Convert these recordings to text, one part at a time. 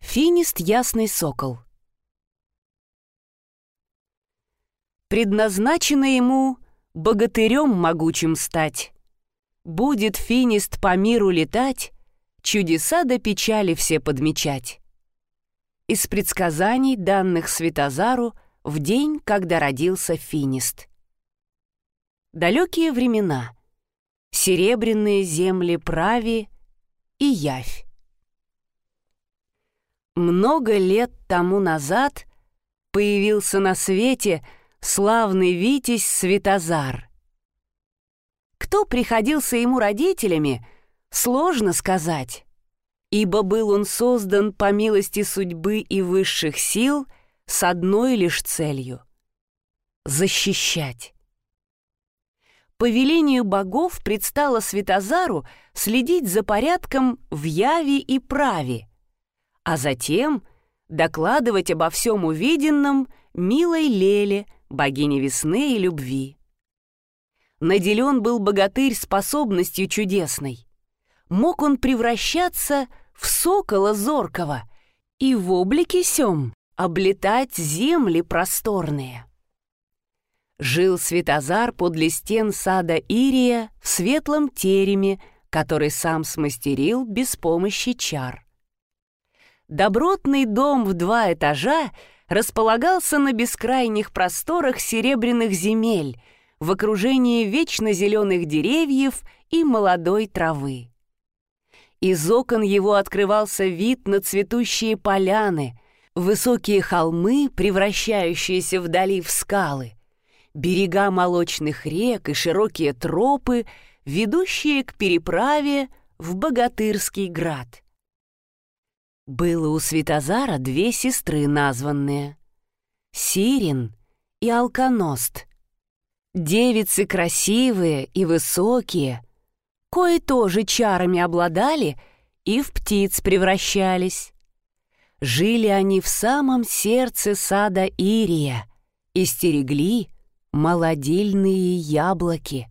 Финист Ясный Сокол Предназначено ему богатырем могучим стать. Будет финист по миру летать, чудеса до печали все подмечать. Из предсказаний, данных Светозару, в день, когда родился финист. Далекие времена. Серебряные земли прави и явь. Много лет тому назад появился на свете славный Витязь Светозар. Кто приходился ему родителями, сложно сказать, ибо был он создан по милости судьбы и высших сил с одной лишь целью — защищать. По велению богов предстало Светозару следить за порядком в яве и праве, а затем докладывать обо всем увиденном милой Леле, богине весны и любви. Наделен был богатырь способностью чудесной. Мог он превращаться в сокола зоркого и в облике сём облетать земли просторные. Жил Светозар подле стен сада Ирия в светлом тереме, который сам смастерил без помощи чар. Добротный дом в два этажа располагался на бескрайних просторах серебряных земель в окружении вечно зеленых деревьев и молодой травы. Из окон его открывался вид на цветущие поляны, высокие холмы, превращающиеся вдали в скалы, берега молочных рек и широкие тропы, ведущие к переправе в Богатырский град. Было у Светозара две сестры названные — Сирин и Алконост. Девицы красивые и высокие, кои тоже чарами обладали и в птиц превращались. Жили они в самом сердце сада Ирия и стерегли молодильные яблоки,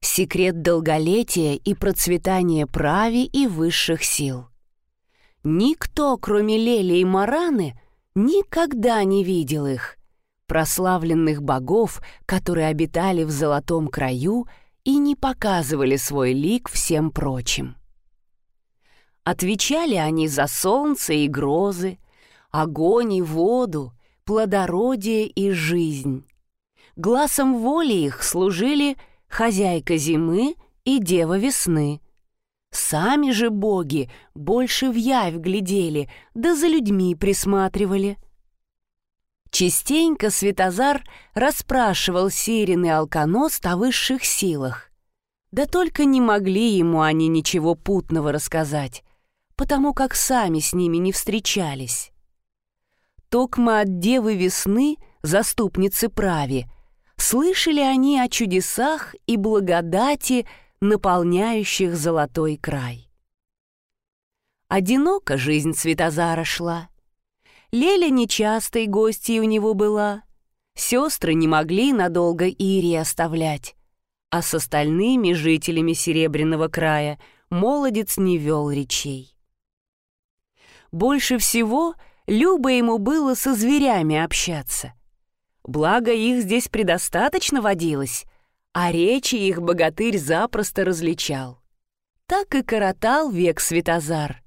секрет долголетия и процветания прави и высших сил. Никто, кроме Лели и Мараны, никогда не видел их, прославленных богов, которые обитали в золотом краю и не показывали свой лик всем прочим. Отвечали они за солнце и грозы, огонь и воду, плодородие и жизнь. Глазом воли их служили хозяйка зимы и дева весны. Сами же боги больше в явь глядели, да за людьми присматривали. Частенько Светозар расспрашивал Сирин и Алконост о высших силах. Да только не могли ему они ничего путного рассказать потому как сами с ними не встречались. Токма от Девы Весны, заступницы прави, слышали они о чудесах и благодати, наполняющих золотой край. Одиноко жизнь Светозара шла. Леля нечастой гостьей у него была. Сестры не могли надолго Ири оставлять, а с остальными жителями Серебряного края молодец не вел речей. Больше всего любо ему было со зверями общаться. Благо их здесь предостаточно водилось, а речи их богатырь запросто различал. Так и коротал век Светозар.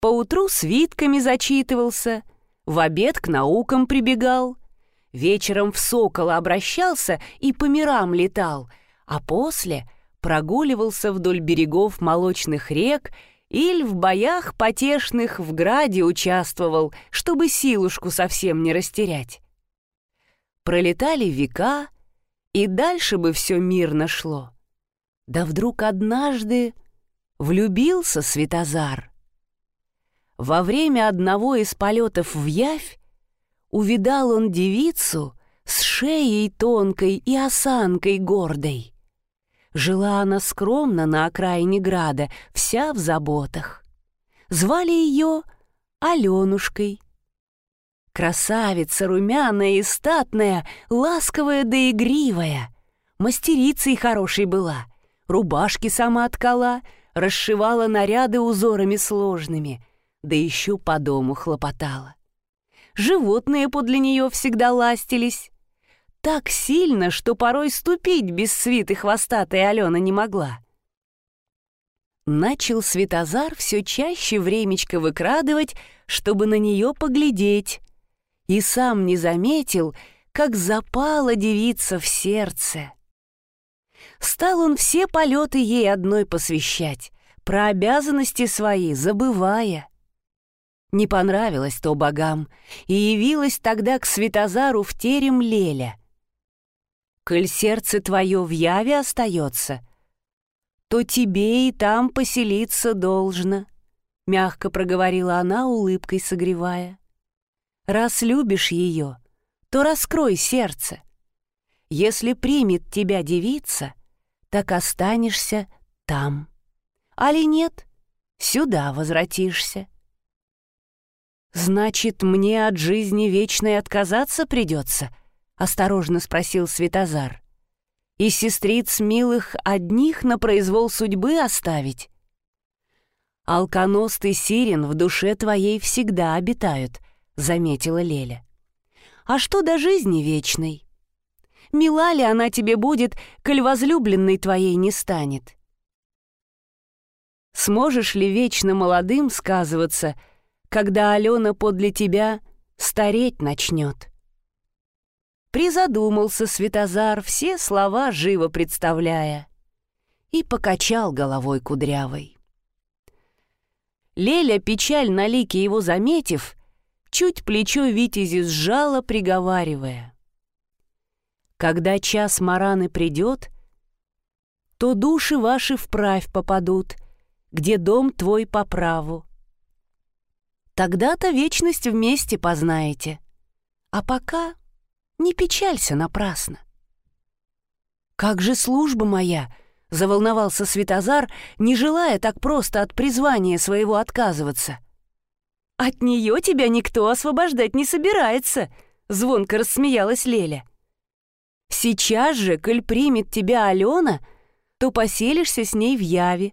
Поутру свитками зачитывался, в обед к наукам прибегал, вечером в сокола обращался и по мирам летал, а после прогуливался вдоль берегов молочных рек Иль в боях потешных в граде участвовал, чтобы силушку совсем не растерять. Пролетали века, и дальше бы все мирно шло. Да вдруг однажды влюбился Светозар. Во время одного из полетов в Явь увидал он девицу с шеей тонкой и осанкой гордой. Жила она скромно на окраине града, вся в заботах. Звали ее Аленушкой. Красавица, румяная и статная, ласковая да игривая. Мастерицей хорошей была, рубашки сама ткала, расшивала наряды узорами сложными, да еще по дому хлопотала. Животные подле нее всегда ластились. Так сильно, что порой ступить без свиты хвостатой Алена не могла. Начал Светозар все чаще времечко выкрадывать, чтобы на нее поглядеть, и сам не заметил, как запала девица в сердце. Стал он все полеты ей одной посвящать, про обязанности свои забывая. Не понравилось то богам, и явилась тогда к Светозару в терем Леля. «Коль сердце твое в яве остается, то тебе и там поселиться должно», — мягко проговорила она, улыбкой согревая. «Раз любишь ее, то раскрой сердце. Если примет тебя девица, так останешься там. Али нет, сюда возвратишься». «Значит, мне от жизни вечной отказаться придется?» — осторожно спросил Светозар. «И сестриц милых одних на произвол судьбы оставить?» «Алконост и Сирен в душе твоей всегда обитают», — заметила Леля. «А что до жизни вечной? Мила ли она тебе будет, коль возлюбленной твоей не станет?» «Сможешь ли вечно молодым сказываться, — когда Алена подле тебя стареть начнет. Призадумался Светозар, все слова живо представляя, и покачал головой кудрявой. Леля, печаль на лике его заметив, чуть плечо Витязи сжала, приговаривая. «Когда час Мараны придет, то души ваши вправь попадут, где дом твой по праву. Тогда-то вечность вместе познаете. А пока не печалься напрасно. «Как же служба моя!» — заволновался Светозар, не желая так просто от призвания своего отказываться. «От нее тебя никто освобождать не собирается!» — звонко рассмеялась Леля. «Сейчас же, коль примет тебя Алена, то поселишься с ней в Яве,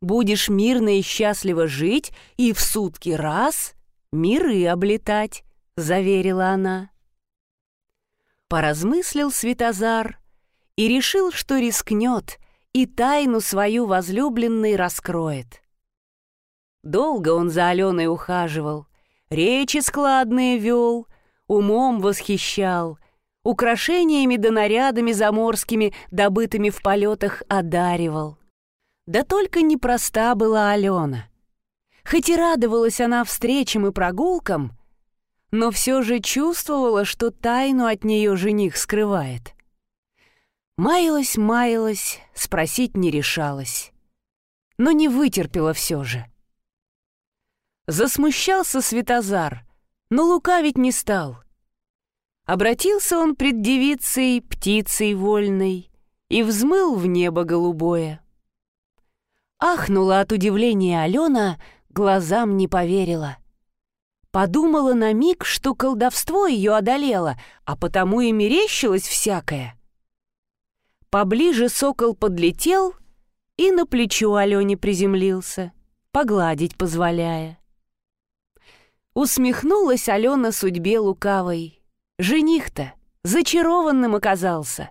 будешь мирно и счастливо жить и в сутки раз миры облетать», — заверила она. Поразмыслил Светозар и решил, что рискнет и тайну свою возлюбленной раскроет. Долго он за Аленой ухаживал, речи складные вел, умом восхищал, украшениями да нарядами заморскими, добытыми в полетах, одаривал. Да только непроста была Алена. Хоть и радовалась она встречам и прогулкам, но все же чувствовала, что тайну от нее жених скрывает. Маялась, маялась, спросить не решалась, но не вытерпела все же. Засмущался Светозар, но лукавить не стал. Обратился он пред девицей, птицей вольной, и взмыл в небо голубое. Ахнула от удивления Алена, глазам не поверила. Подумала на миг, что колдовство ее одолело, а потому и мерещилось всякое. Поближе сокол подлетел и на плечо Алене приземлился, погладить позволяя. Усмехнулась Алена судьбе лукавой. Жених-то зачарованным оказался.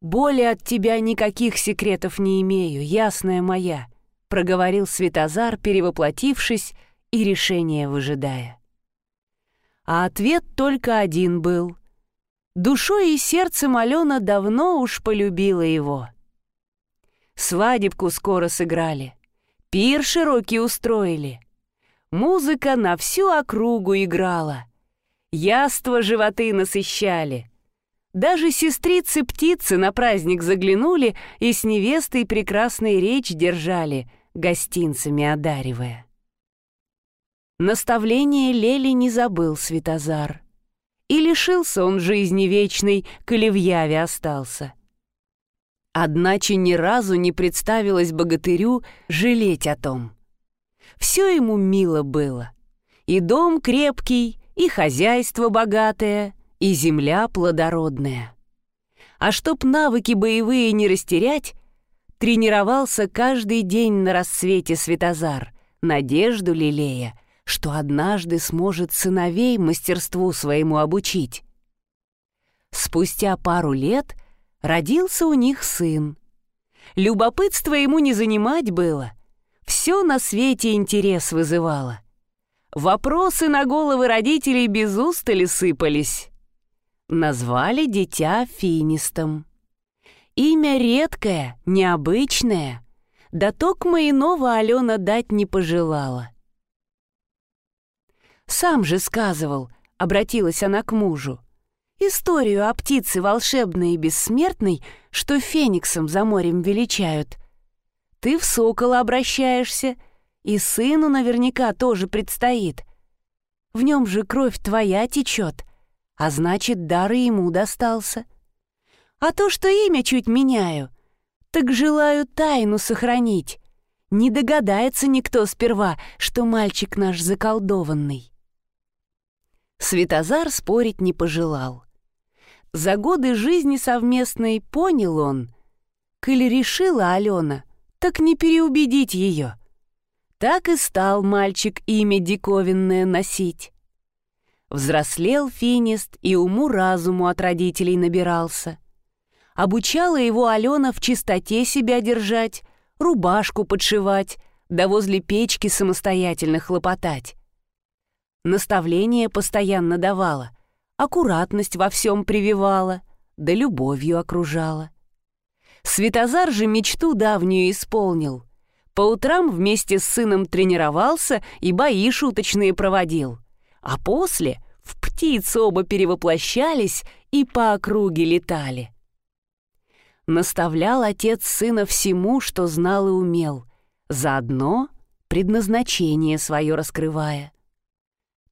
«Более от тебя никаких секретов не имею, ясная моя», — проговорил Светозар, перевоплотившись и решение выжидая. А ответ только один был. Душой и сердцем Алена давно уж полюбила его. Свадебку скоро сыграли, пир широкий устроили. Музыка на всю округу играла, яства животы насыщали — даже сестрицы-птицы на праздник заглянули и с невестой прекрасной речь держали, гостинцами одаривая. Наставление Лели не забыл Светозар. И лишился он жизни вечной, коли в яве остался. Одначе ни разу не представилось богатырю жалеть о том. Все ему мило было. И дом крепкий, и хозяйство богатое, и земля плодородная. А чтоб навыки боевые не растерять, тренировался каждый день на рассвете Светозар, надежду лелея, что однажды сможет сыновей мастерству своему обучить. Спустя пару лет родился у них сын. Любопытство ему не занимать было. Все на свете интерес вызывало. Вопросы на головы родителей без устали сыпались. Назвали дитя Финистом. Имя редкое, необычное, да токма иного Алена дать не пожелала. «Сам же сказывал», — обратилась она к мужу, «историю о птице волшебной и бессмертной, что фениксом за морем величают. Ты в сокола обращаешься, и сыну наверняка тоже предстоит. В нем же кровь твоя течет, а значит, дар ему достался. А то, что имя чуть меняю, так желаю тайну сохранить. Не догадается никто сперва, что мальчик наш заколдованный. Светозар спорить не пожелал. За годы жизни совместной понял он, коли решила Алена, так не переубедить ее. Так и стал мальчик имя диковинное носить. Взрослел Финист и уму-разуму от родителей набирался. Обучала его Алена в чистоте себя держать, рубашку подшивать, да возле печки самостоятельно хлопотать. Наставление постоянно давала, аккуратность во всем прививала, да любовью окружала. Светозар же мечту давнюю исполнил. По утрам вместе с сыном тренировался и бои шуточные проводил а после в птиц оба перевоплощались и по округе летали. Наставлял отец сына всему, что знал и умел, заодно предназначение свое раскрывая.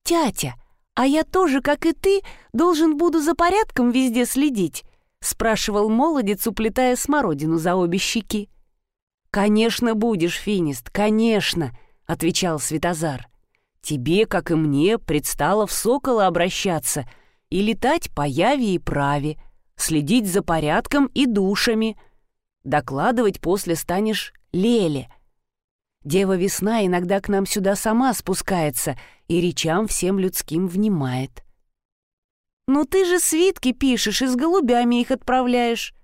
«Тятя, а я тоже, как и ты, должен буду за порядком везде следить?» — спрашивал молодец, уплетая смородину за обе щеки. «Конечно будешь, Финист, конечно!» — отвечал Светозар. Тебе, как и мне, предстало в сокола обращаться и летать по яви и праве, следить за порядком и душами. Докладывать после станешь Леле. Дева Весна иногда к нам сюда сама спускается и речам всем людским внимает. «Ну ты же свитки пишешь и с голубями их отправляешь.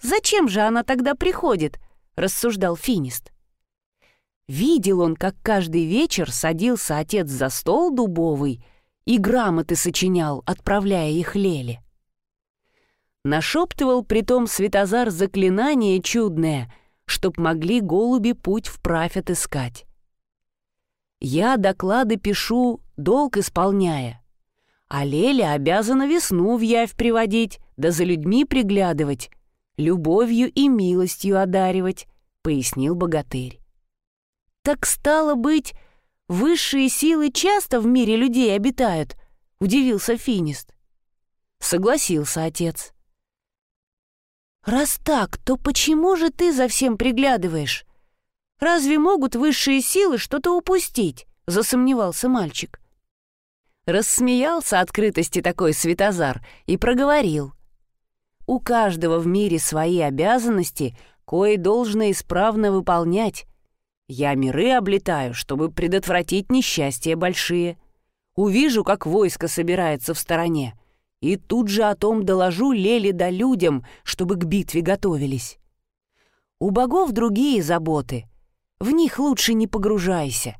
Зачем же она тогда приходит?» — рассуждал Финист. Видел он, как каждый вечер садился отец за стол дубовый и грамоты сочинял, отправляя их Леле. Нашептывал притом Светозар заклинание чудное, чтоб могли голуби путь вправь отыскать. Я доклады пишу, долг исполняя, а Леля обязана весну в явь приводить, да за людьми приглядывать, любовью и милостью одаривать, пояснил богатырь. «Так стало быть, высшие силы часто в мире людей обитают?» — удивился Финист. Согласился отец. «Раз так, то почему же ты за всем приглядываешь? Разве могут высшие силы что-то упустить?» — засомневался мальчик. Рассмеялся открытости такой Светозар и проговорил. «У каждого в мире свои обязанности, кое должно исправно выполнять, я миры облетаю, чтобы предотвратить несчастья большие. Увижу, как войско собирается в стороне, и тут же о том доложу Леле да людям, чтобы к битве готовились. У богов другие заботы, в них лучше не погружайся.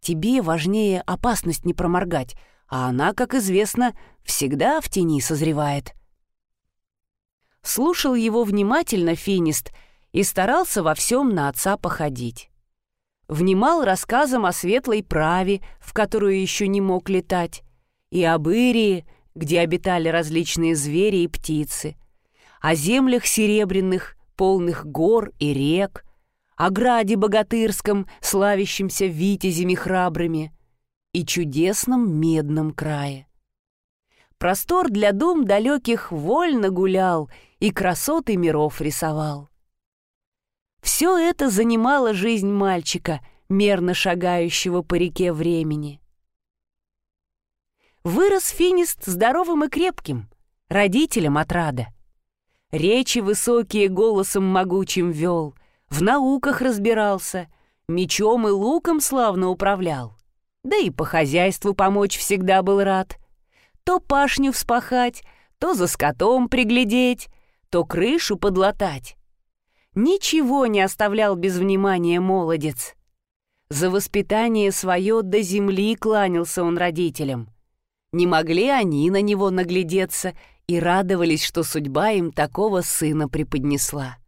Тебе важнее опасность не проморгать, а она, как известно, всегда в тени созревает. Слушал его внимательно Финист и старался во всем на отца походить внимал рассказам о светлой праве, в которую еще не мог летать, и об Ирии, где обитали различные звери и птицы, о землях серебряных, полных гор и рек, о граде богатырском, славящемся витязями храбрыми, и чудесном медном крае. Простор для дум далеких вольно гулял и красоты миров рисовал. Все это занимало жизнь мальчика, мерно шагающего по реке времени. Вырос Финист здоровым и крепким, родителям отрада. Речи высокие голосом могучим вел, в науках разбирался, мечом и луком славно управлял. Да и по хозяйству помочь всегда был рад. То пашню вспахать, то за скотом приглядеть, то крышу подлатать. Ничего не оставлял без внимания молодец. За воспитание свое до земли кланялся он родителям. Не могли они на него наглядеться и радовались, что судьба им такого сына преподнесла.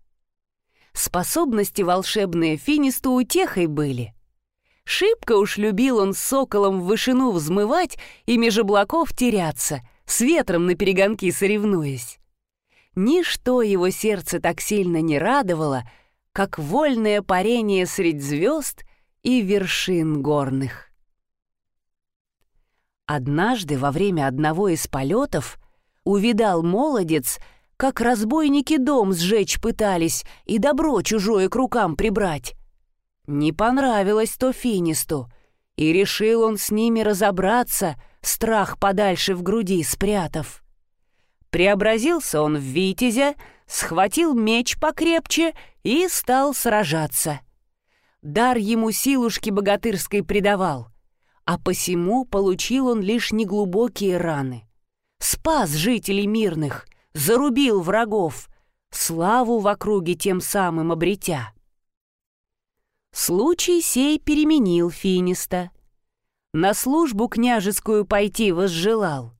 Способности волшебные Финисту утехой были. Шибко уж любил он соколом в вышину взмывать и меж облаков теряться, с ветром на перегонки соревнуясь. Ничто его сердце так сильно не радовало, как вольное парение средь звезд и вершин горных. Однажды во время одного из полетов увидал молодец, как разбойники дом сжечь пытались и добро чужое к рукам прибрать. Не понравилось то Финисту, и решил он с ними разобраться, страх подальше в груди спрятав. Преобразился он в витязя, схватил меч покрепче и стал сражаться. Дар ему силушки богатырской придавал, а посему получил он лишь неглубокие раны. Спас жителей мирных, зарубил врагов, славу в округе тем самым обретя. Случай сей переменил Финиста. На службу княжескую пойти возжелал.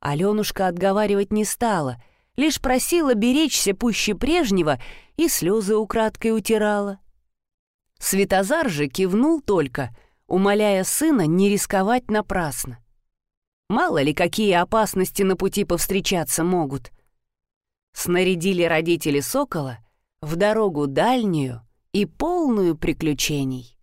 Аленушка отговаривать не стала, лишь просила беречься пуще прежнего и слезы украдкой утирала. Светозар же кивнул только, умоляя сына не рисковать напрасно. Мало ли, какие опасности на пути повстречаться могут. Снарядили родители сокола в дорогу дальнюю и полную приключений.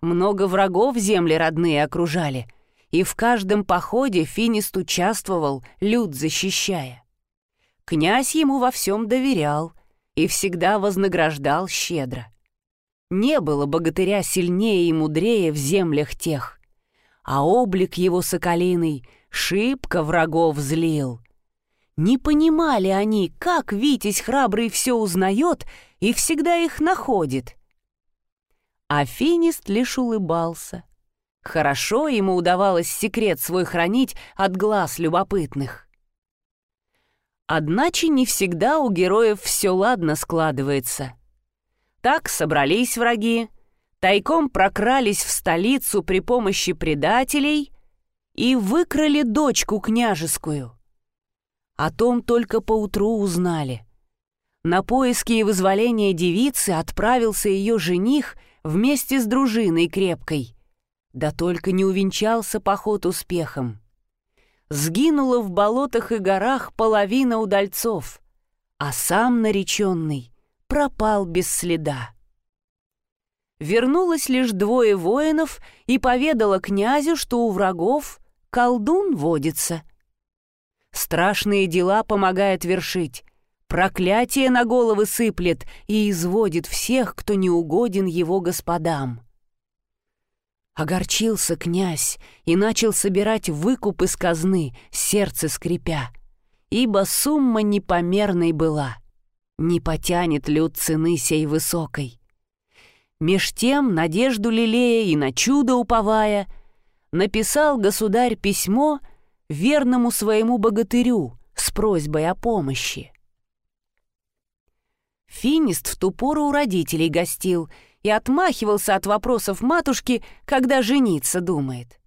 Много врагов земли родные окружали, и в каждом походе Финист участвовал, люд защищая. Князь ему во всем доверял и всегда вознаграждал щедро. Не было богатыря сильнее и мудрее в землях тех а облик его соколиный шибко врагов злил. Не понимали они, как Витязь храбрый все узнает и всегда их находит. А Финист лишь улыбался. Хорошо ему удавалось секрет свой хранить от глаз любопытных. Одначе не всегда у героев все ладно складывается. Так собрались враги, тайком прокрались в столицу при помощи предателей и выкрали дочку княжескую. О том только поутру узнали. На поиски и вызволение девицы отправился ее жених вместе с дружиной крепкой. Да только не увенчался поход успехом. Сгинула в болотах и горах половина удальцов, а сам нареченный пропал без следа вернулось лишь двое воинов и поведала князю, что у врагов колдун водится. Страшные дела помогает вершить, проклятие на головы сыплет и изводит всех, кто не угоден его господам. Огорчился князь и начал собирать выкуп из казны, сердце скрипя, ибо сумма непомерной была. Не потянет люд цены сей высокой. Меж тем, надежду лелея и на чудо уповая, написал государь письмо верному своему богатырю с просьбой о помощи. Финист в ту пору у родителей гостил и отмахивался от вопросов матушки, когда жениться думает.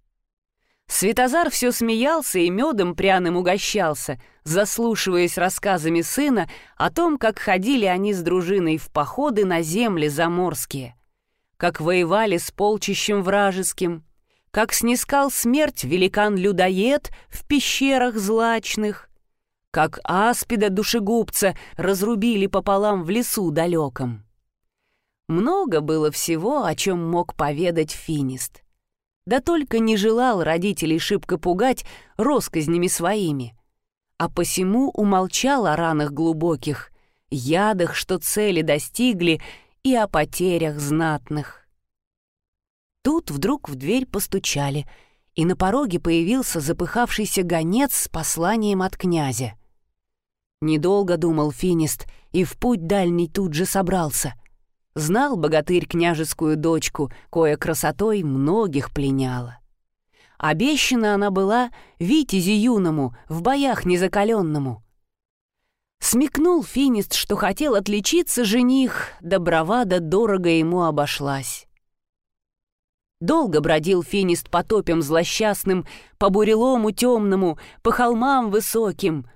Светозар все смеялся и медом пряным угощался, заслушиваясь рассказами сына о том, как ходили они с дружиной в походы на земли заморские — как воевали с полчищем вражеским, как снискал смерть великан-людоед в пещерах злачных, как аспида душегубца разрубили пополам в лесу далеком. Много было всего, о чем мог поведать Финист. Да только не желал родителей шибко пугать росказнями своими, а посему умолчал о ранах глубоких, ядах, что цели достигли, и о потерях знатных. Тут вдруг в дверь постучали, и на пороге появился запыхавшийся гонец с посланием от князя. Недолго думал Финист и в путь дальний тут же собрался. Знал богатырь княжескую дочку, кое красотой многих пленяла. Обещана она была витязи юному, в боях незакаленному. Смекнул Финист, что хотел отличиться жених, да бравада дорого ему обошлась. Долго бродил Финист по топям злосчастным, по бурелому темному, по холмам высоким,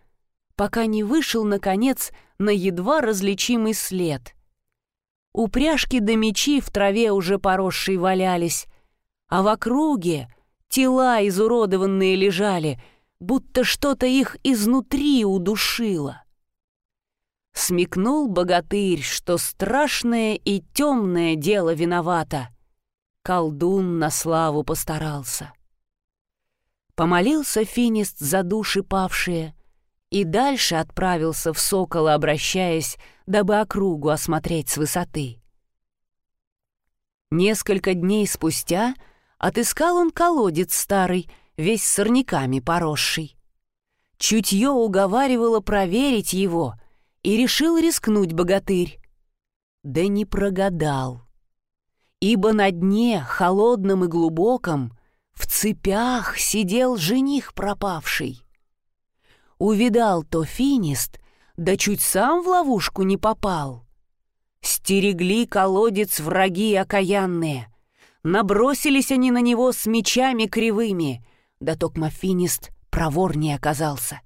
пока не вышел, наконец, на едва различимый след. Упряжки да мечи в траве уже поросшие валялись, а в округе тела изуродованные лежали, будто что-то их изнутри удушило. Смекнул богатырь, что страшное и темное дело виновато — колдун на славу постарался. Помолился Финист за души павшие и дальше отправился в сокола, обращаясь, дабы округу осмотреть с высоты. Несколько дней спустя отыскал он колодец старый, весь сорняками поросший. Чутье уговаривало проверить его, и решил рискнуть богатырь. Да не прогадал ибо на дне, холодном и глубоком, в цепях сидел жених пропавший. Увидал то финист, да чуть сам в ловушку не попал. Стерегли колодец враги окаянные, набросились они на него с мечами кривыми, да токмафинист проворнее оказался.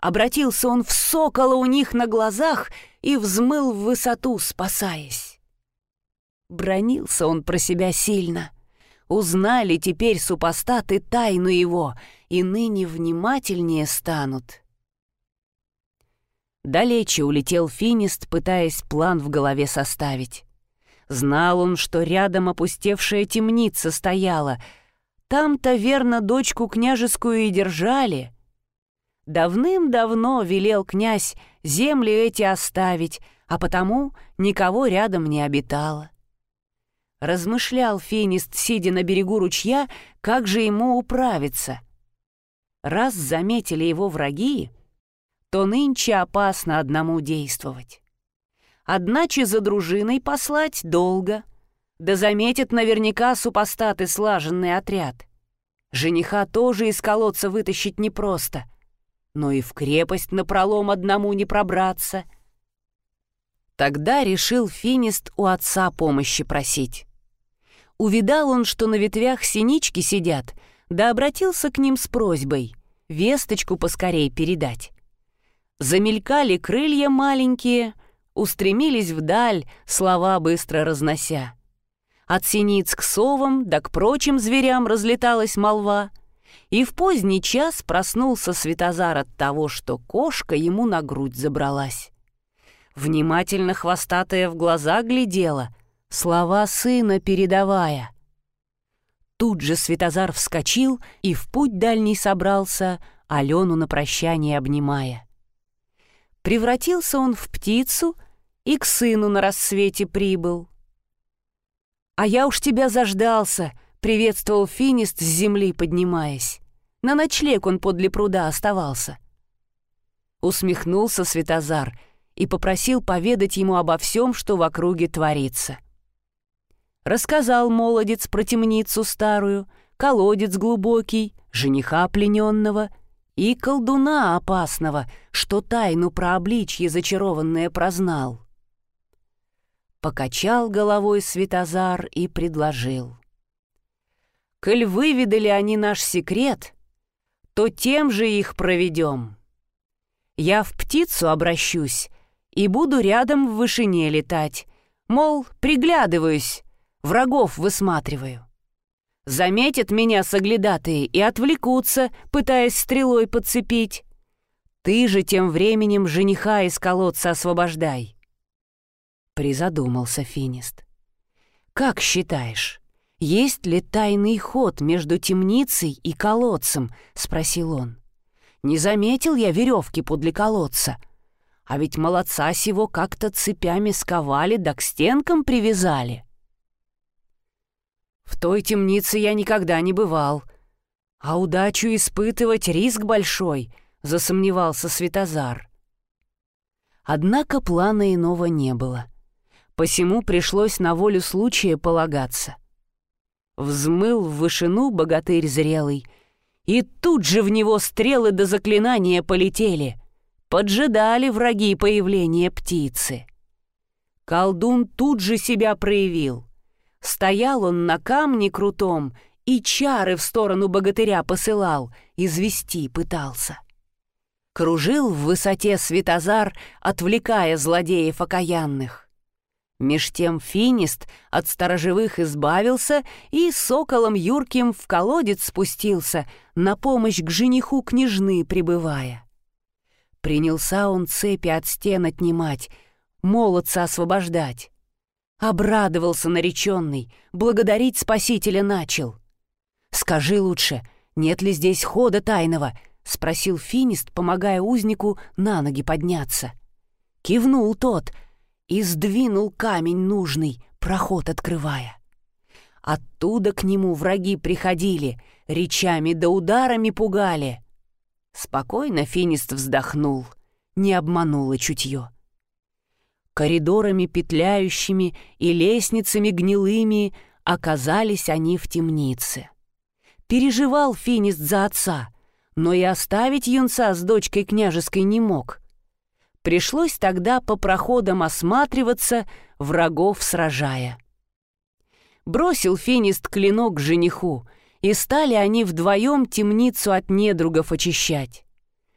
Обратился он в сокола у них на глазах и взмыл в высоту, спасаясь. Бронился он про себя сильно. Узнали теперь супостаты тайну его, и ныне внимательнее станут. Далече улетел Финист, пытаясь план в голове составить. Знал он, что рядом опустевшая темница стояла. Там-то верно дочку княжескую и держали. Давным-давно велел князь земли эти оставить, а потому никого рядом не обитало. Размышлял Фенист, сидя на берегу ручья, как же ему управиться. Раз заметили его враги, то нынче опасно одному действовать. Одначе за дружиной послать долго, да заметят наверняка супостаты слаженный отряд. Жениха тоже из колодца вытащить непросто, но и в крепость напролом одному не пробраться. Тогда решил Финист у отца помощи просить. Увидал он, что на ветвях синички сидят, да обратился к ним с просьбой весточку поскорей передать. Замелькали крылья маленькие, устремились вдаль, слова быстро разнося. От синиц к совам, да к прочим зверям разлеталась молва, и в поздний час проснулся Светозар от того, что кошка ему на грудь забралась. Внимательно хвостатая в глаза глядела — слова сына передавая. Тут же Светозар вскочил и в путь дальний собрался, Алену на прощание обнимая. Превратился он в птицу и к сыну на рассвете прибыл. «А я уж тебя заждался», — приветствовал Финист с земли, поднимаясь. На ночлег он подле пруда оставался. Усмехнулся Светозар и попросил поведать ему обо всем, что в округе творится. — Рассказал молодец про темницу старую, колодец глубокий, жениха плененного и колдуна опасного, что тайну про обличье зачарованное прознал. Покачал головой Светозар и предложил. «Коль выведали они наш секрет, то тем же их проведем. Я в птицу обращусь и буду рядом в вышине летать, мол, приглядываюсь, врагов высматриваю. Заметят меня соглядатые и отвлекутся, пытаясь стрелой подцепить. Ты же тем временем жениха из колодца освобождай. Призадумался Финист. Как считаешь, есть ли тайный ход между темницей и колодцем? Спросил он. Не заметил я веревки подле колодца. А ведь молодца сего как-то цепями сковали да к стенкам привязали. В той темнице я никогда не бывал. А удачу испытывать риск большой, засомневался Светозар. Однако плана иного не было. Посему пришлось на волю случая полагаться. Взмыл в вышину богатырь зрелый, и тут же в него стрелы до заклинания полетели. Поджидали враги появления птицы. Колдун тут же себя проявил. Стоял он на камне крутом и чары в сторону богатыря посылал, извести пытался. Кружил в высоте Светозар, отвлекая злодеев окаянных. Меж тем финист от сторожевых избавился и соколом юрким в колодец спустился, на помощь к жениху княжны прибывая. Принялся он цепи от стен отнимать, молодца освобождать. Обрадовался нареченный, благодарить спасителя начал. «Скажи лучше, нет ли здесь хода тайного?» — спросил финист, помогая узнику на ноги подняться. Кивнул тот — и сдвинул камень нужный, проход открывая. Оттуда к нему враги приходили, речами да ударами пугали. Спокойно финист вздохнул, не обмануло чутье. Коридорами петляющими и лестницами гнилыми оказались они в темнице. Переживал финист за отца, но и оставить юнца с дочкой княжеской не мог. Пришлось тогда по проходам осматриваться, врагов сражая. Бросил финист клинок жениху, и стали они вдвоем темницу от недругов очищать.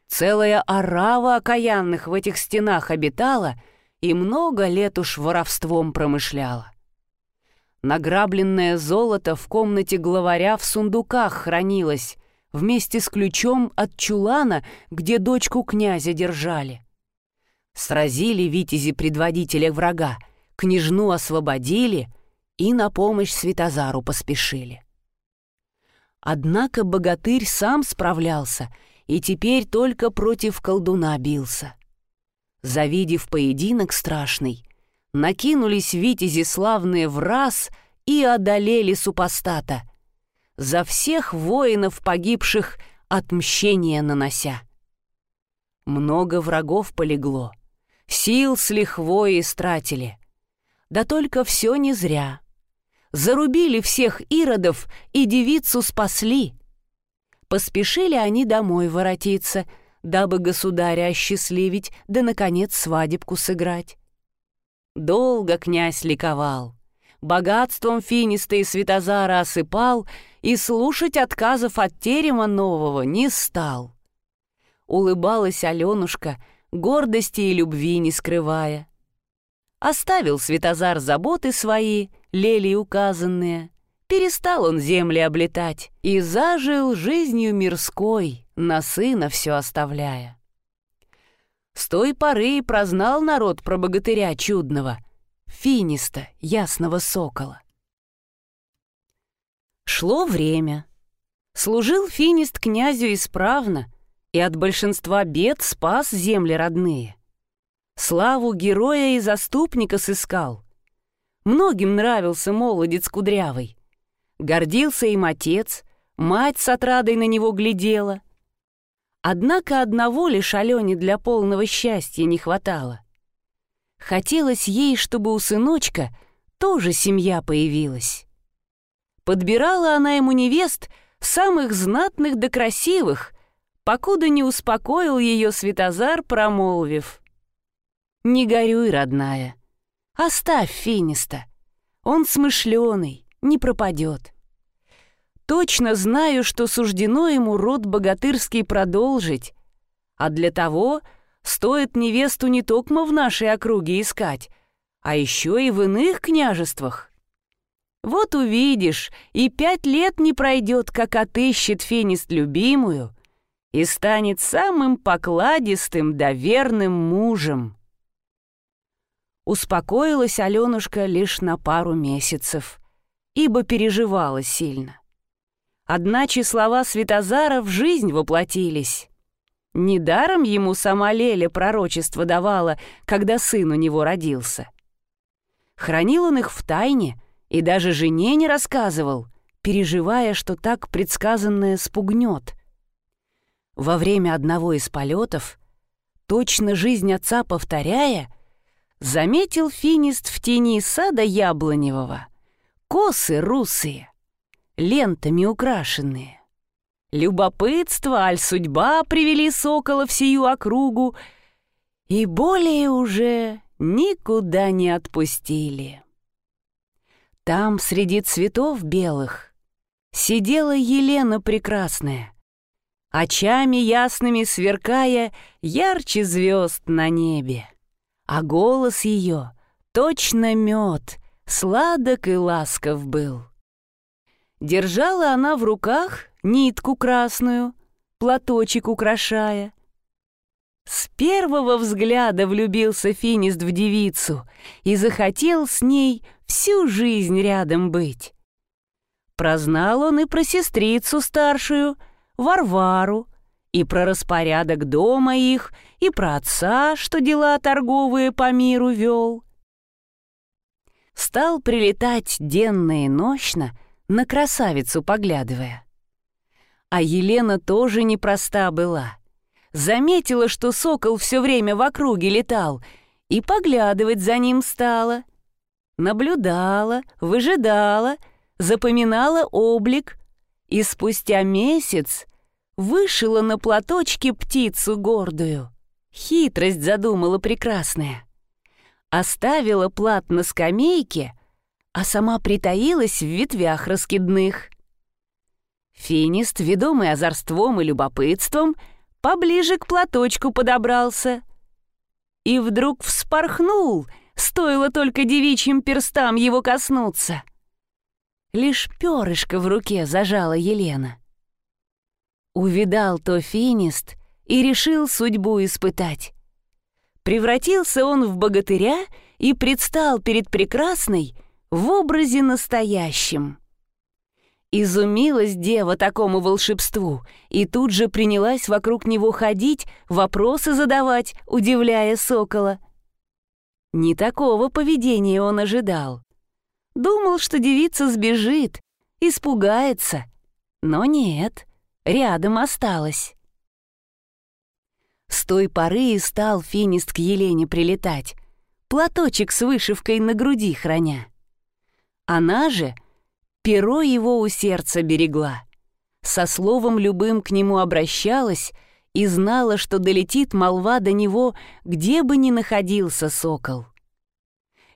Целая орава окаянных в этих стенах обитала и много лет уж воровством промышляла. Награбленное золото в комнате главаря в сундуках хранилось, вместе с ключом от чулана, где дочку князя держали. Сразили витязи предводителя врага, княжну освободили и на помощь Святозару поспешили. Однако богатырь сам справлялся и теперь только против колдуна бился. Завидев поединок страшный, накинулись витязи славные в раз и одолели супостата, за всех воинов погибших отмщение нанося. Много врагов полегло — сил с лихвой истратили. Да только все не зря. Зарубили всех иродов и девицу спасли. Поспешили они домой воротиться, дабы государя осчастливить, да, наконец, свадебку сыграть. Долго князь ликовал, богатством финиста и Светозара осыпал и слушать отказов от терема нового не стал. Улыбалась Аленушка — гордости и любви не скрывая. Оставил Светозар заботы свои, лели указанные, перестал он земли облетать и зажил жизнью мирской, на сына все оставляя. С той поры и прознал народ про богатыря чудного, финиста, ясного сокола. Шло время. Служил финист князю исправно, и от большинства бед спас земли родные. Славу героя и заступника сыскал. Многим нравился молодец кудрявый. Гордился им отец, мать с отрадой на него глядела. Однако одного лишь Алене для полного счастья не хватало. Хотелось ей, чтобы у сыночка тоже семья появилась. Подбирала она ему невест самых знатных да красивых, покуда не успокоил ее Светозар, промолвив. «Не горюй, родная, оставь Финиста, он смышленый, не пропадет. Точно знаю, что суждено ему род богатырский продолжить, а для того стоит невесту не токмо в нашей округе искать, а еще и в иных княжествах. Вот увидишь, и пять лет не пройдет, как отыщет Финист любимую — и станет самым покладистым, доверным мужем. Успокоилась Аленушка лишь на пару месяцев, ибо переживала сильно. Одначе слова Светозара в жизнь воплотились. Недаром ему сама Леля пророчество давала, когда сын у него родился. Хранил он их в тайне и даже жене не рассказывал, переживая, что так предсказанное спугнет — во время одного из полетов, точно жизнь отца повторяя, заметил финист в тени сада яблоневого. Косы русые, лентами украшенные. Любопытство, аль судьба привели сокола в сию округу и более уже никуда не отпустили. Там, среди цветов белых, сидела Елена прекрасная, очами ясными сверкая ярче звезд на небе. А голос ее точно мед, сладок и ласков был. Держала она в руках нитку красную, платочек украшая. С первого взгляда влюбился Финист в девицу и захотел с ней всю жизнь рядом быть. Прознал он и про сестрицу старшую, Варвару, и про распорядок дома их, и про отца, что дела торговые по миру вел. Стал прилетать денно и нощно, на красавицу поглядывая. А Елена тоже непроста была. Заметила, что сокол все время в округе летал, и поглядывать за ним стала. Наблюдала, выжидала, запоминала облик, и спустя месяц вышила на платочке птицу гордую. Хитрость задумала прекрасная. Оставила плат на скамейке, а сама притаилась в ветвях раскидных. Финист, ведомый озорством и любопытством, поближе к платочку подобрался. И вдруг вспорхнул, стоило только девичьим перстам его коснуться. Лишь перышко в руке зажала Елена. Увидал то финист и решил судьбу испытать. Превратился он в богатыря и предстал перед прекрасной в образе настоящем. Изумилась дева такому волшебству и тут же принялась вокруг него ходить, вопросы задавать, удивляя сокола. Не такого поведения он ожидал. Думал, что девица сбежит, испугается. Но нет, рядом осталась. С той поры и стал финист к Елене прилетать, платочек с вышивкой на груди храня. Она же перо его у сердца берегла. Со словом любым к нему обращалась и знала, что долетит молва до него, где бы ни находился сокол.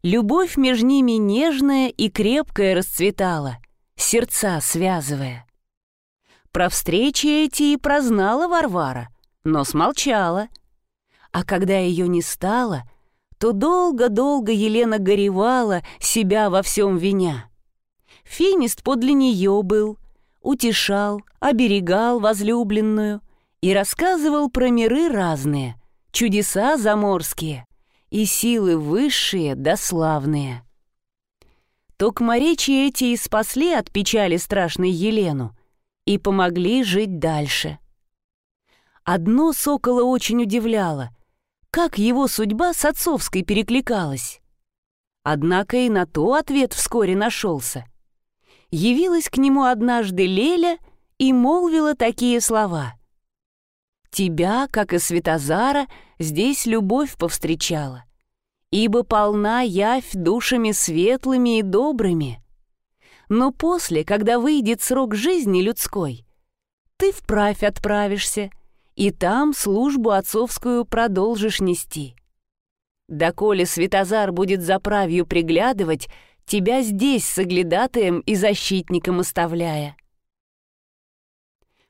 Любовь между ними нежная и крепкая расцветала, сердца связывая. Про встречи эти и прознала Варвара, но смолчала. А когда ее не стало, то долго-долго Елена горевала, себя во всем виня. Финист подле нее был, утешал, оберегал возлюбленную и рассказывал про миры разные, чудеса заморские и силы высшие да славные. Токмаречи эти и спасли от печали страшной Елену и помогли жить дальше. Одно Сокола очень удивляло, как его судьба с отцовской перекликалась. Однако и на то ответ вскоре нашелся — явилась к нему однажды Леля и молвила такие слова. «Тебя, как и Светозара, здесь любовь повстречала, ибо полна явь душами светлыми и добрыми. Но после, когда выйдет срок жизни людской, ты вправь отправишься, и там службу отцовскую продолжишь нести. Доколе Светозар будет за правью приглядывать, тебя здесь соглядатаем и защитником оставляя».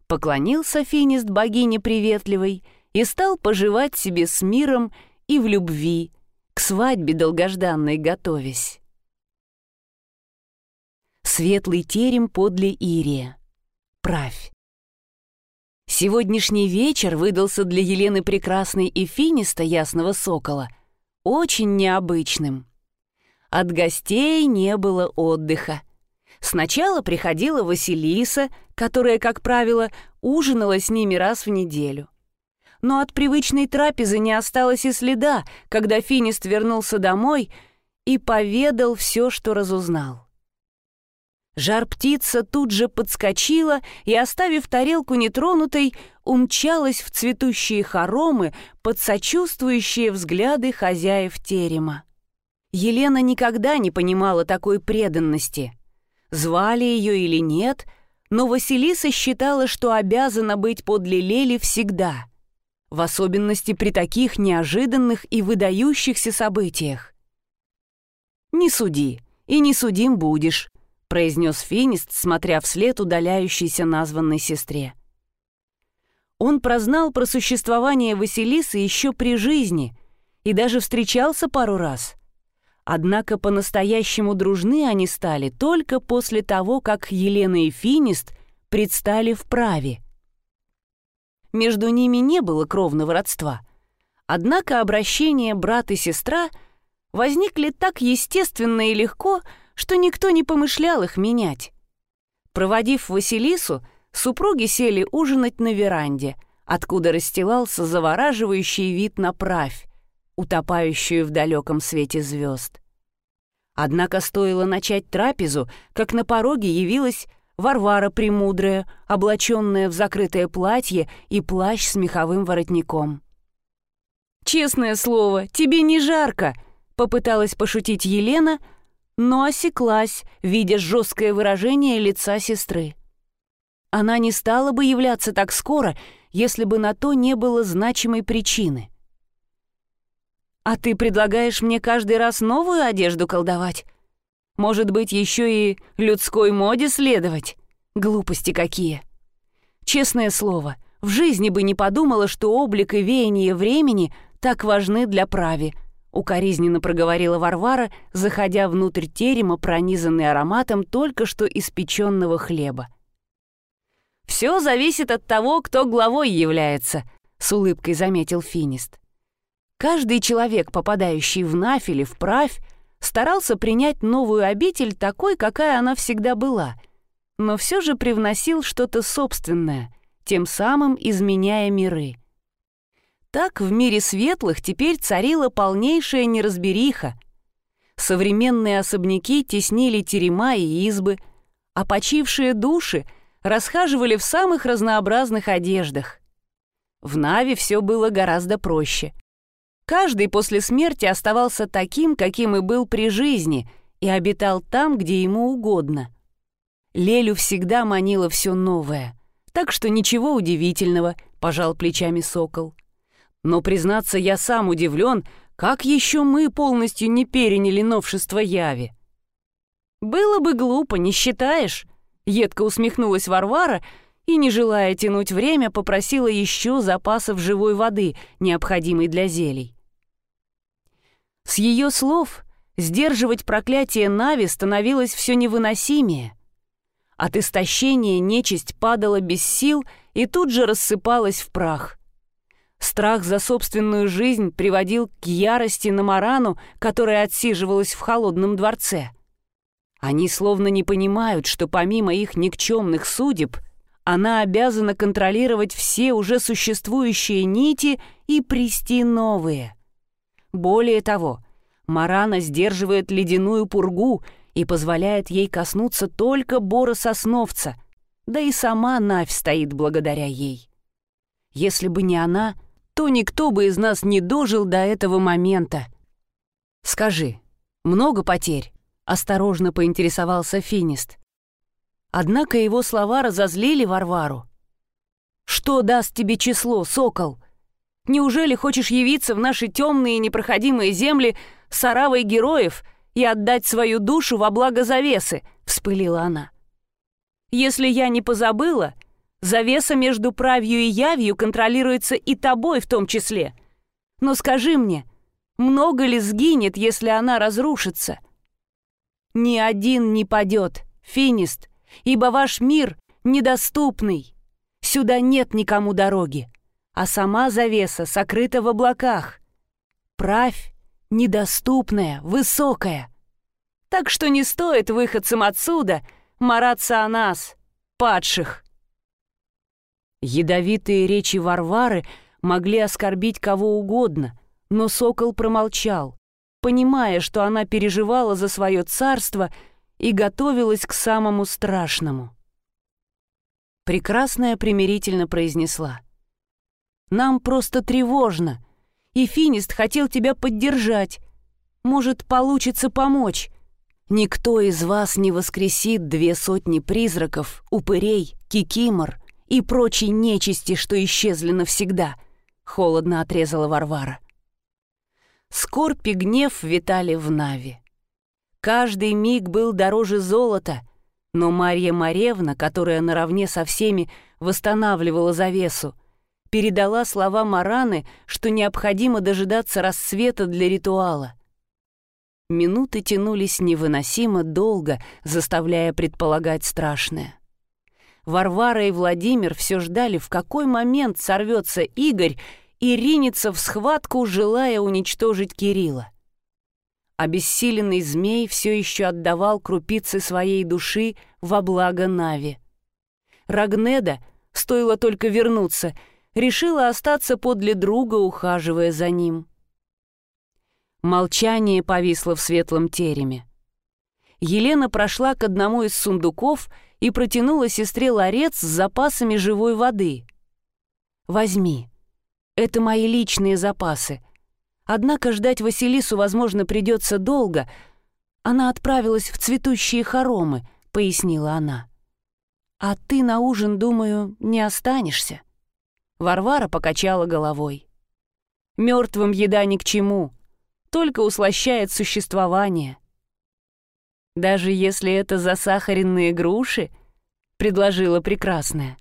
Поклонился Финист богине приветливой и стал поживать себе с миром и в любви, к свадьбе долгожданной готовясь. Светлый терем подле Ирия. Правь. Сегодняшний вечер выдался для Елены Прекрасной и Финиста Ясного Сокола очень необычным. От гостей не было отдыха. Сначала приходила Василиса, которая, как правило, ужинала с ними раз в неделю. Но от привычной трапезы не осталось и следа, когда Финист вернулся домой и поведал все, что разузнал. Жар-птица тут же подскочила и, оставив тарелку нетронутой, умчалась в цветущие хоромы под сочувствующие взгляды хозяев терема. Елена никогда не понимала такой преданности. Звали ее или нет, но Василиса считала, что обязана быть подле Лели всегда, в особенности при таких неожиданных и выдающихся событиях. «Не суди, и не судим будешь», — произнес Финист, смотря вслед удаляющейся названной сестре. Он прознал про существование Василисы еще при жизни и даже встречался пару раз. Однако по-настоящему дружны они стали только после того, как Елена и Финист предстали в праве. Между ними не было кровного родства. Однако обращение брат и сестра возникли так естественно и легко, что никто не помышлял их менять. Проводив Василису, супруги сели ужинать на веранде, откуда расстилался завораживающий вид на правь, утопающую в далеком свете звезд. Однако стоило начать трапезу, как на пороге явилась Варвара Премудрая, облаченная в закрытое платье и плащ с меховым воротником. «Честное слово, тебе не жарко!» — попыталась пошутить Елена, но осеклась, видя жесткое выражение лица сестры. Она не стала бы являться так скоро, если бы на то не было значимой причины. «А ты предлагаешь мне каждый раз новую одежду колдовать? Может быть, еще и людской моде следовать? Глупости какие!» Честное слово, в жизни бы не подумала, что облик и веяние времени так важны для прави, укоризненно проговорила Варвара, заходя внутрь терема, пронизанный ароматом только что испеченного хлеба. «Все зависит от того, кто главой является», — с улыбкой заметил Финист. Каждый человек, попадающий в Нафь или в Правь, старался принять новую обитель такой, какая она всегда была, но все же привносил что-то собственное, тем самым изменяя миры. Так в мире светлых теперь царила полнейшая неразбериха. Современные особняки теснили терема и избы, а почившие души — расхаживали в самых разнообразных одеждах. В Нави все было гораздо проще. Каждый после смерти оставался таким, каким и был при жизни, и обитал там, где ему угодно. Лелю всегда манило все новое, так что ничего удивительного, пожал плечами сокол. Но, признаться, я сам удивлен, как еще мы полностью не переняли новшество Яви. Было бы глупо, не считаешь? Едко усмехнулась Варвара и, не желая тянуть время, попросила еще запасов живой воды, необходимой для зелий. С ее слов сдерживать проклятие Нави становилось все невыносимее. От истощения нечисть падала без сил и тут же рассыпалась в прах. Страх за собственную жизнь приводил к ярости на Марану, которая отсиживалась в холодном дворце. Они словно не понимают, что помимо их никчемных судеб, она обязана контролировать все уже существующие нити и прести новые. Более того, Марана сдерживает ледяную пургу и позволяет ей коснуться только бора сосновца, да и сама Навь стоит благодаря ей. Если бы не она, то никто бы из нас не дожил до этого момента. Скажи, много потерь? осторожно поинтересовался Финист. Однако его слова разозлили Варвару. «Что даст тебе число, сокол? Неужели хочешь явиться в наши темные и непроходимые земли с оравой героев и отдать свою душу во благо завесы?» — вспылила она. «Если я не позабыла, завеса между правью и явью контролируется и тобой в том числе. Но скажи мне, много ли сгинет, если она разрушится?» Ни один не падет, финист, ибо ваш мир недоступный. Сюда нет никому дороги, а сама завеса сокрыта в облаках. Правь недоступная, высокая. Так что не стоит выходцам отсюда мараться о нас, падших. Ядовитые речи Варвары могли оскорбить кого угодно, но сокол промолчал понимая, что она переживала за свое царство и готовилась к самому страшному. Прекрасная примирительно произнесла. «Нам просто тревожно, и Финист хотел тебя поддержать. Может, получится помочь. Никто из вас не воскресит две сотни призраков, упырей, кикимор и прочей нечисти, что исчезли навсегда», — холодно отрезала Варвара. Скорбь и гнев витали в Наве. Каждый миг был дороже золота, но Марья Маревна, которая наравне со всеми восстанавливала завесу, передала слова Мараны, что необходимо дожидаться рассвета для ритуала. Минуты тянулись невыносимо долго, заставляя предполагать страшное. Варвара и Владимир все ждали, в какой момент сорвется Игорь и ринется в схватку, желая уничтожить Кирилла. Обессиленный змей все еще отдавал крупицы своей души во благо Нави. Рагнеда, стоило только вернуться, решила остаться подле друга, ухаживая за ним. Молчание повисло в светлом тереме. Елена прошла к одному из сундуков и протянула сестре ларец с запасами живой воды. «Возьми. Это мои личные запасы. Однако ждать Василису, возможно, придется долго. Она отправилась в цветущие хоромы», — пояснила она. «А ты на ужин, думаю, не останешься?» Варвара покачала головой. «Мертвым еда ни к чему только услощает существование. «Даже если это засахаренные груши?» — предложила прекрасная.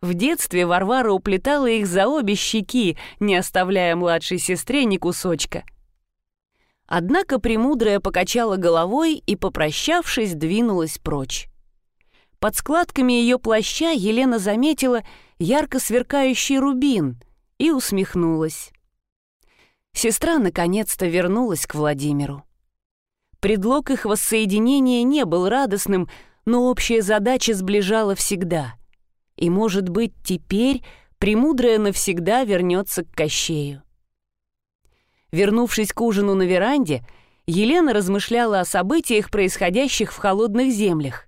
В детстве Варвара уплетала их за обе щеки, не оставляя младшей сестре ни кусочка. Однако Премудрая покачала головой и, попрощавшись, двинулась прочь. Под складками ее плаща Елена заметила ярко сверкающий рубин и усмехнулась. Сестра наконец-то вернулась к Владимиру. Предлог их воссоединения не был радостным, но общая задача сближала всегда. И, может быть, теперь Премудрая навсегда вернется к Кощею. Вернувшись к ужину на веранде, Елена размышляла о событиях, происходящих в холодных землях.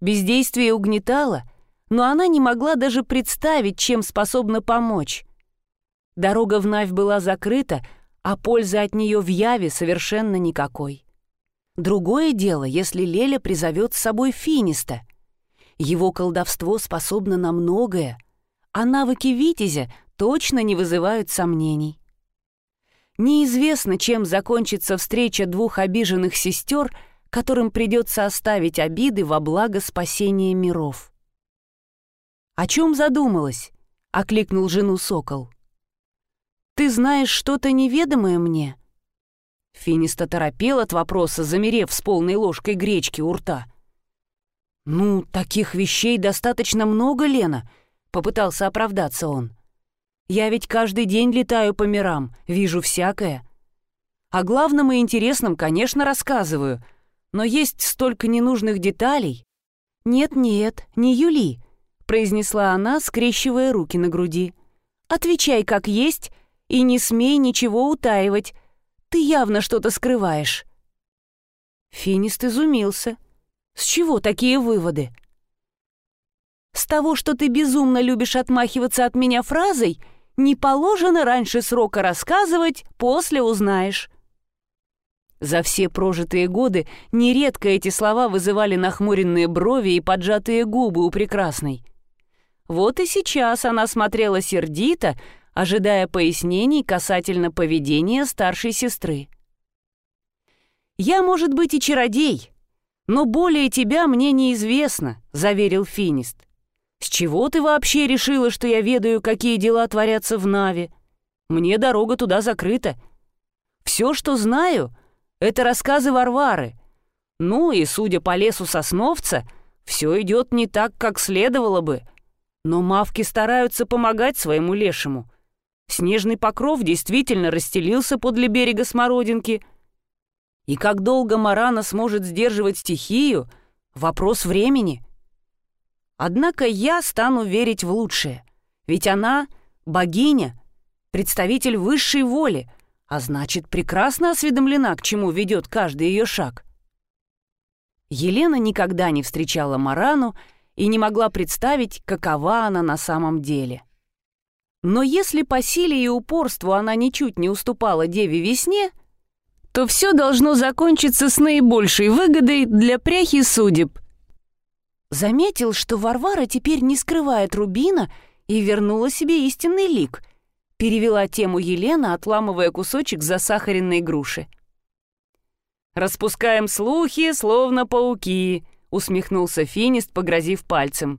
Бездействие угнетало, но она не могла даже представить, чем способна помочь. Дорога в Навь была закрыта, а пользы от нее в Яве совершенно никакой. Другое дело, если Леля призовет с собой Финиста. Его колдовство способно на многое, а навыки Витязя точно не вызывают сомнений. Неизвестно, чем закончится встреча двух обиженных сестер, которым придется оставить обиды во благо спасения миров. «О чем задумалась?» — окликнул жену сокол. Ты знаешь что-то неведомое мне?» Финиста торопел от вопроса, замерев с полной ложкой гречки у рта. «Ну, таких вещей достаточно много, Лена», — попытался оправдаться он. «Я ведь каждый день летаю по мирам, вижу всякое. О главном и интересном, конечно, рассказываю, но есть столько ненужных деталей». «Нет-нет, не Юли», — произнесла она, скрещивая руки на груди. «Отвечай как есть и не смей ничего утаивать. Ты явно что-то скрываешь». Финист изумился. «С чего такие выводы?» «С того, что ты безумно любишь отмахиваться от меня фразой, не положено раньше срока рассказывать, после узнаешь». За все прожитые годы нередко эти слова вызывали нахмуренные брови и поджатые губы у прекрасной. Вот и сейчас она смотрела сердито, ожидая пояснений касательно поведения старшей сестры. «Я, может быть, и чародей, но более тебя мне неизвестно», — заверил Финист. «С чего ты вообще решила, что я ведаю, какие дела творятся в Наве? Мне дорога туда закрыта. Все, что знаю, — это рассказы Варвары. Ну и, судя по лесу Сосновца, все идет не так, как следовало бы. Но мавки стараются помогать своему лешему, Снежный покров действительно расстелился подле берега Смородинки. И как долго Марана сможет сдерживать стихию — вопрос времени. Однако я стану верить в лучшее, ведь она — богиня, представитель высшей воли, а значит, прекрасно осведомлена, к чему ведет каждый ее шаг. Елена никогда не встречала Марану и не могла представить, какова она на самом деле. Но если по силе и упорству она ничуть не уступала Деве Весне, то все должно закончиться с наибольшей выгодой для пряхи судеб. Заметил, что Варвара теперь не скрывает Рубина и вернула себе истинный лик. Перевела тему Елена, отламывая кусочек засахаренной груши. «Распускаем слухи, словно пауки», — усмехнулся Финист, погрозив пальцем.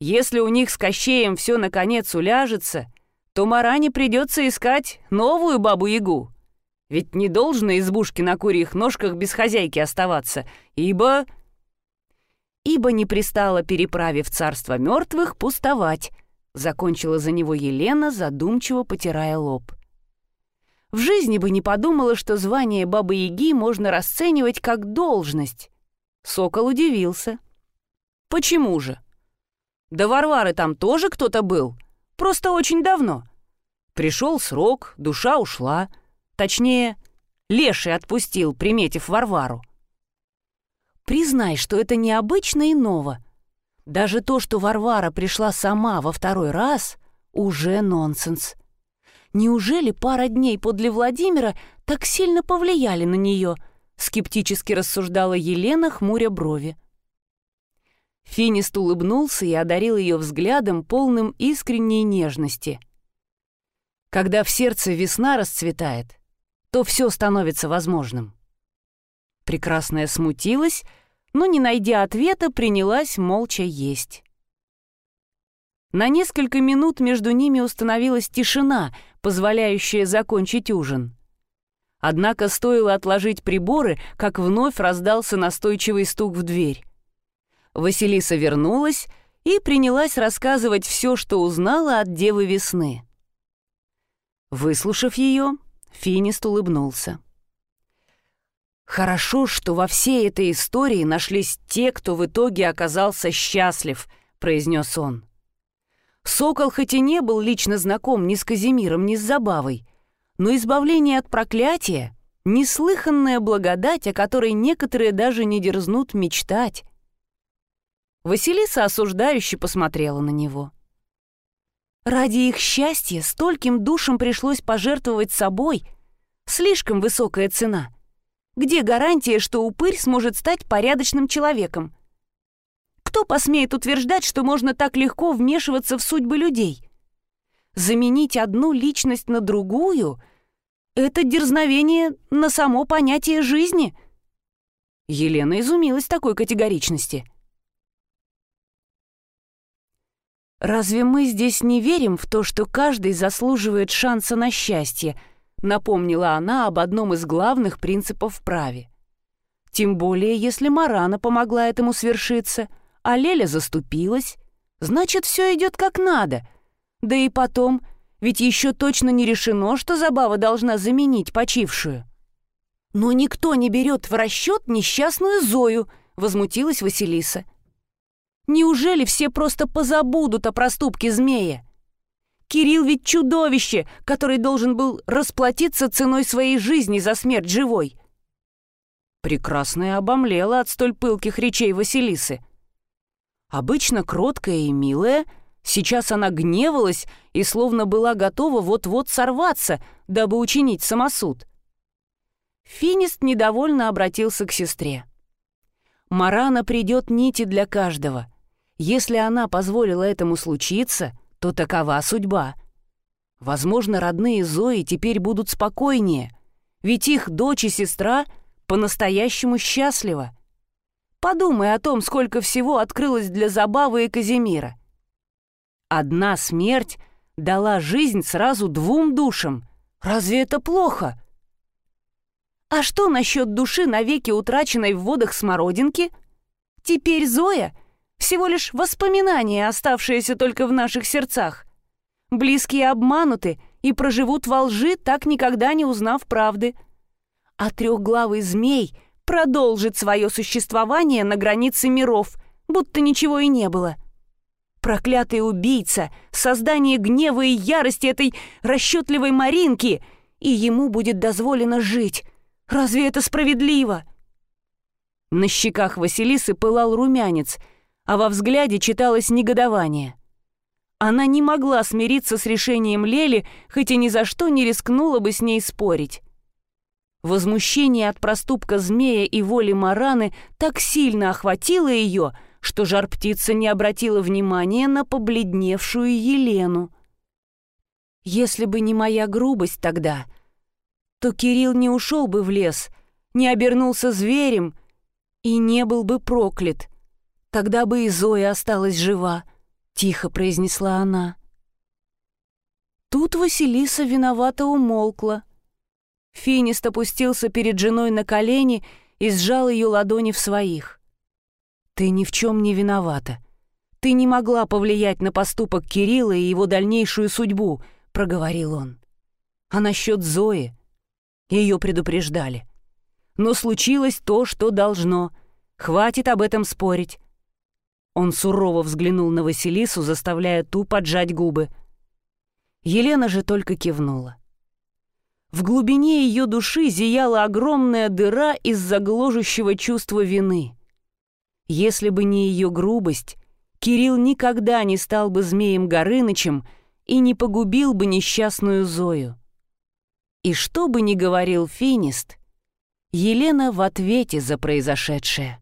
«Если у них с Кощеем все наконец уляжется, то Маране придется искать новую бабу-ягу. Ведь не должно избушки на курьих ножках без хозяйки оставаться, ибо...» «Ибо не пристало, переправив царство мертвых, пустовать», — закончила за него Елена, задумчиво потирая лоб. В жизни бы не подумала, что звание Бабы-Яги можно расценивать как должность. Сокол удивился. «Почему же?» «Да Варвары там тоже кто-то был. Просто очень давно. Пришел срок, душа ушла. Точнее, Леший отпустил, приметив Варвару. Признай, что это необычно и ново. Даже то, что Варвара пришла сама во второй раз, уже нонсенс. Неужели пара дней подле Владимира так сильно повлияли на нее? Скептически рассуждала Елена, хмуря брови. Финист улыбнулся и одарил ее взглядом, полным искренней нежности. Когда в сердце весна расцветает, то все становится возможным. Прекрасная смутилась, но, не найдя ответа, принялась молча есть. На несколько минут между ними установилась тишина, позволяющая закончить ужин. Однако стоило отложить приборы, как вновь раздался настойчивый стук в дверь. Василиса вернулась и принялась рассказывать все, что узнала от Девы Весны. Выслушав ее, Финист улыбнулся. «Хорошо, что во всей этой истории нашлись те, кто в итоге оказался счастлив», — произнес он. Сокол хоть и не был лично знаком ни с Казимиром, ни с Забавой, но избавление от проклятия — неслыханная благодать, о которой некоторые даже не дерзнут мечтать. Василиса осуждающе посмотрела на него. Ради их счастья стольким душам пришлось пожертвовать собой. Слишком высокая цена. Где гарантия, что упырь сможет стать порядочным человеком? Кто посмеет утверждать, что можно так легко вмешиваться в судьбы людей? Заменить одну личность на другую — это дерзновение на само понятие жизни. Елена изумилась такой категоричности. «Разве мы здесь не верим в то, что каждый заслуживает шанса на счастье?» напомнила она об одном из главных принципов в праве. Тем более, если Марана помогла этому свершиться — а Леля заступилась. Значит, все идет как надо. Да и потом, ведь еще точно не решено, что Забава должна заменить почившую. «Но никто не берет в расчет несчастную Зою», — возмутилась Василиса. «Неужели все просто позабудут о проступке змея? Кирилл ведь чудовище, который должен был расплатиться ценой своей жизни за смерть живой». Прекрасная обомлела от столь пылких речей Василисы. Обычно кроткая и милая, сейчас она гневалась и словно была готова вот-вот сорваться, дабы учинить самосуд. Финист недовольно обратился к сестре. «Марана придет нити для каждого. Если она позволила этому случиться, то такова судьба. Возможно, родные Зои теперь будут спокойнее, ведь их дочь и сестра по-настоящему счастливы. Подумай о том, сколько всего открылось для Забавы и Казимира. Одна смерть дала жизнь сразу двум душам. Разве это плохо? А что насчет души, навеки утраченной в водах смородинки? Теперь Зоя — всего лишь воспоминание, оставшееся только в наших сердцах. Близкие обмануты и проживут во лжи, так никогда не узнав правды. А трехглавый змей — продолжит свое существование на границе миров, будто ничего и не было. Проклятый убийца, создание гнева и ярости этой расчетливой Маринки, и ему будет дозволено жить. Разве это справедливо? На щеках Василисы пылал румянец, а во взгляде читалось негодование. Она не могла смириться с решением Лели, хоть и ни за что не рискнула бы с ней спорить. Возмущение от проступка змея и воли Мараны так сильно охватило ее, что жар-птица не обратила внимания на побледневшую Елену. Если бы не моя грубость тогда, то Кирилл не ушел бы в лес, не обернулся зверем и не был бы проклят. Тогда бы и Зоя осталась жива, — тихо произнесла она. Тут Василиса виновато умолкла. Финист опустился перед женой на колени и сжал ее ладони в своих. «Ты ни в чем не виновата. Ты не могла повлиять на поступок Кирилла и его дальнейшую судьбу», — проговорил он. «А насчет Зои? Ее предупреждали. Но случилось то, что должно. Хватит об этом спорить». Он сурово взглянул на Василису, заставляя ту поджать губы. Елена же только кивнула. В глубине ее души зияла огромная дыра из-за гложущего чувства вины. Если бы не ее грубость, Кирилл никогда не стал бы змеем Горынычем и не погубил бы несчастную Зою. И что бы ни говорил Финист, Елена в ответе за произошедшее.